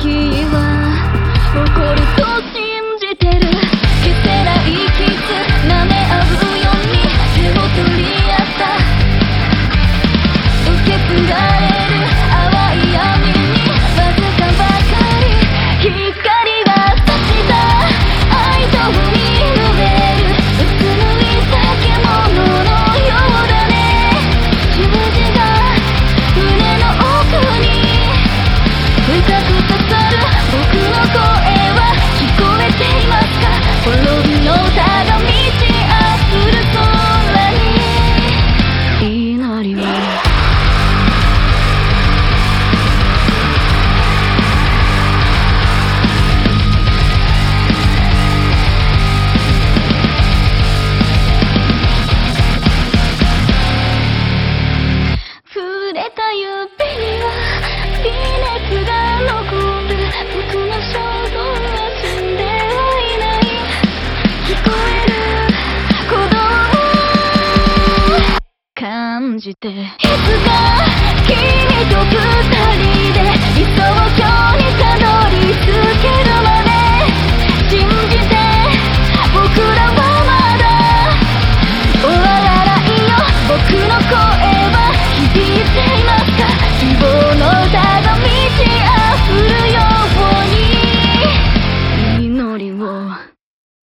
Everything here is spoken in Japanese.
時はじて。いつか君と